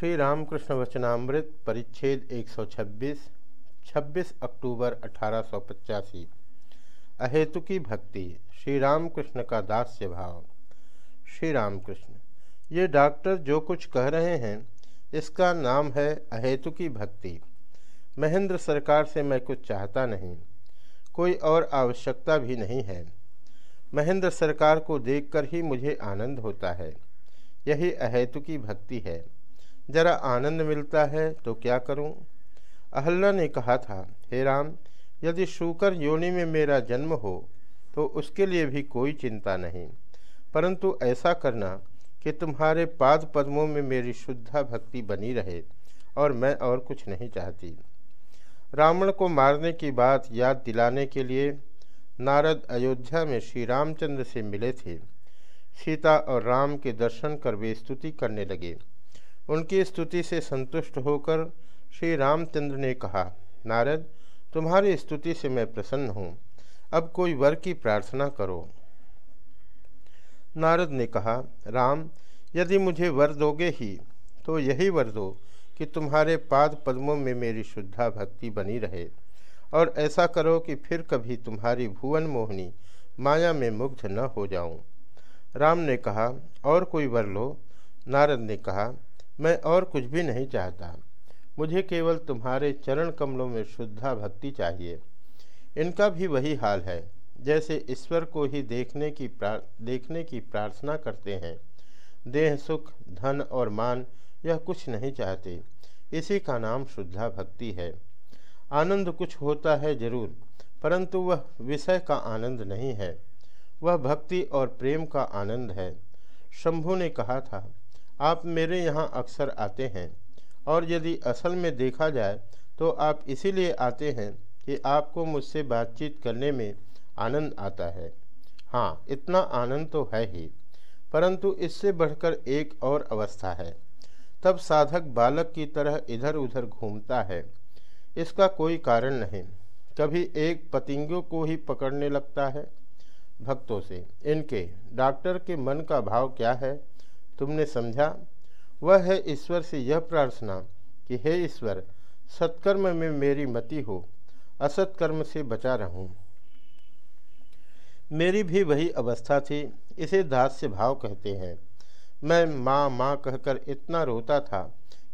श्री रामकृष्ण वचनामृत परिच्छेद 126 26 अक्टूबर अठारह अहेतु की भक्ति श्री रामकृष्ण का दास्य भाव। श्री रामकृष्ण ये डॉक्टर जो कुछ कह रहे हैं, इसका नाम है अहेतुकी भक्ति। महेंद्र सरकार से मैं कुछ चाहता नहीं। कोई और आवश्यकता भी नहीं है। महेंद्र सरकार को देखकर ही मुझे आनंद होता है। यही अहेतुकी भक्ति है। जरा आनंद मिलता है तो क्या करूँ? अहल्ला ने कहा था, हे राम, यदि शुकर योनि में मेरा जन्म हो तो उसके लिए भी कोई चिंता नहीं। परंतु ऐसा करना कि तुम्हारे पाद पद्मों में मेरी शुद्धा भक्ति बनी रहे और मैं और कुछ नहीं चाहती। रावण को मारने की बात याद दिलाने के लिए नारद अयोध्या में श्री रामचंद्र से मिले थे। सीता और राम के दर्शन कर वे स्तुति करने लगे। उनकी स्तुति से संतुष्ट होकर श्री रामचंद्र ने कहा, नारद, तुम्हारी स्तुति से मैं प्रसन्न हूँ। अब कोई वर की प्रार्थना करो। नारद ने कहा, राम, यदि मुझे वर दोगे ही तो यही वर दो कि तुम्हारे पाद पद्मों में मेरी शुद्धा भक्ति बनी रहे। और ऐसा करो कि फिर कभी तुम्हारी भुवन मोहनी माया में मुग्ध न हो जाऊँ। राम ने कहा, और कोई वर लो? नारद ने कहा मैं और कुछ भी नहीं चाहता। मुझे केवल तुम्हारे चरण कमलों में शुद्धा भक्ति चाहिए। इनका भी वही हाल है, जैसे ईश्वर को ही देखने की देखने की प्रार्थना करते हैं। देह सुख, धन और मान, यह कुछ नहीं चाहते। इसी का नाम शुद्धा भक्ति है। आनंद कुछ होता है ज़रूर, परंतु वह विषय का आनंद नहीं है। वह भक्ति और प्रेम का आनंद है। शंभु ने कहा था आप मेरे यहाँ अक्सर आते हैं। और यदि असल में देखा जाए तो आप इसीलिए आते हैं कि आपको मुझसे बातचीत करने में आनंद आता है। हाँ इतना आनंद तो है ही, परंतु इससे बढ़कर एक और अवस्था है। तब साधक बालक की तरह इधर उधर घूमता है। इसका कोई कारण नहीं। कभी एक पतिंगों को ही पकड़ने लगता है। भक्तों से, इनके, डॉक्टर के मन का भाव क्या है? तुमने समझा? वह है ईश्वर से यह प्रार्थना कि हे ईश्वर, सत्कर्म में मेरी मति हो, असत्कर्म से बचा रहूँ। मेरी भी वही अवस्था थी, इसे दास्य भाव कहते हैं। मैं माँ माँ कहकर इतना रोता था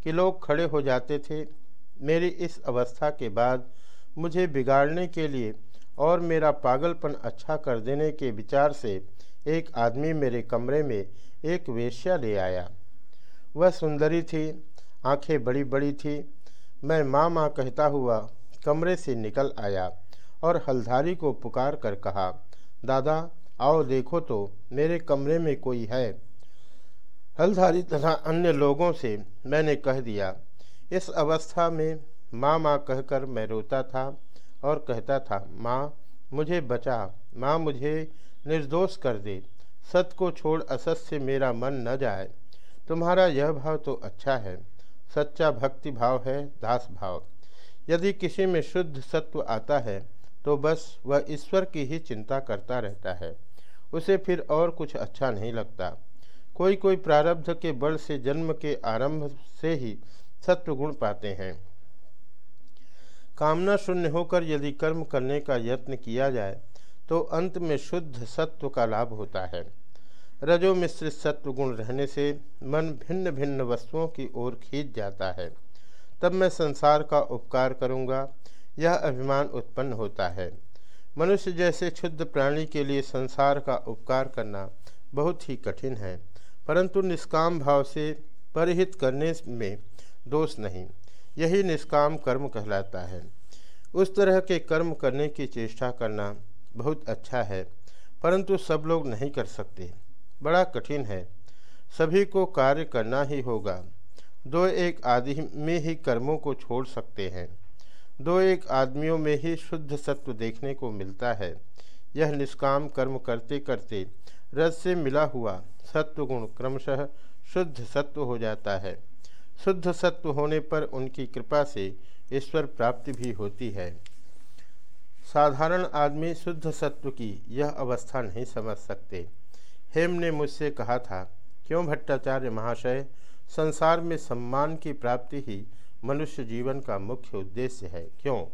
कि लोग खड़े हो जाते थे। मेरी इस अवस्था के बाद मुझे बिगाड़ने के लिए और मेरा पागलपन अच्छा कर देने के विचार से एक आदमी मेरे कमरे में एक वेश्या ले आया। वह सुंदरी थी, आँखें बड़ी बड़ी थी। मैं माँ माँ कहता हुआ कमरे से निकल आया और हल्धारी को पुकार कर कहा, दादा, आओ देखो तो मेरे कमरे में कोई है? हल्धारी तथा अन्य लोगों से मैंने कह दिया, इस अवस्था में माँ माँ कहकर मैं रोता था और कहता था, माँ, मुझे बचा, माँ मुझे निर्दोष कर दे सत को छोड़ असत से मेरा मन न जाए। तुम्हारा यह भाव तो अच्छा है। सच्चा भक्ति भाव है, दास भाव। यदि किसी में शुद्ध सत्व आता है तो बस वह ईश्वर की ही चिंता करता रहता है। उसे फिर और कुछ अच्छा नहीं लगता। कोई कोई प्रारब्ध के बल से जन्म के आरंभ से ही सत्व गुण पाते हैं। कामना शून्य होकर यदि कर्म करने का यत्न किया जाए तो अंत में शुद्ध सत्व का लाभ होता है। रजो मिश्रित सत्व गुण रहने से मन भिन्न भिन्न वस्तुओं की ओर खींच जाता है। तब मैं संसार का उपकार करूँगा, यह अभिमान उत्पन्न होता है। मनुष्य जैसे क्षुद्ध प्राणी के लिए संसार का उपकार करना बहुत ही कठिन है, परंतु निष्काम भाव से परिहित करने में दोष नहीं, यही निष्काम कर्म कहलाता है। उस तरह के कर्म करने की चेष्टा करना बहुत अच्छा है, परंतु सब लोग नहीं कर सकते। बड़ा कठिन है। सभी को कार्य करना ही होगा। दो एक आदमी ही कर्मों को छोड़ सकते हैं। दो एक आदमियों में ही शुद्ध सत्व देखने को मिलता है। यह निष्काम कर्म करते करते रज से मिला हुआ सत्व गुण क्रमशः शुद्ध सत्व हो जाता है। शुद्ध सत्व होने पर उनकी कृपा से ईश्वर प्राप्ति भी होती है। साधारण आदमी शुद्ध सत्व की यह अवस्था नहीं समझ सकते। हेम ने मुझसे कहा था, क्यों भट्टाचार्य महाशय, संसार में सम्मान की प्राप्ति ही मनुष्य जीवन का मुख्य उद्देश्य है, क्यों?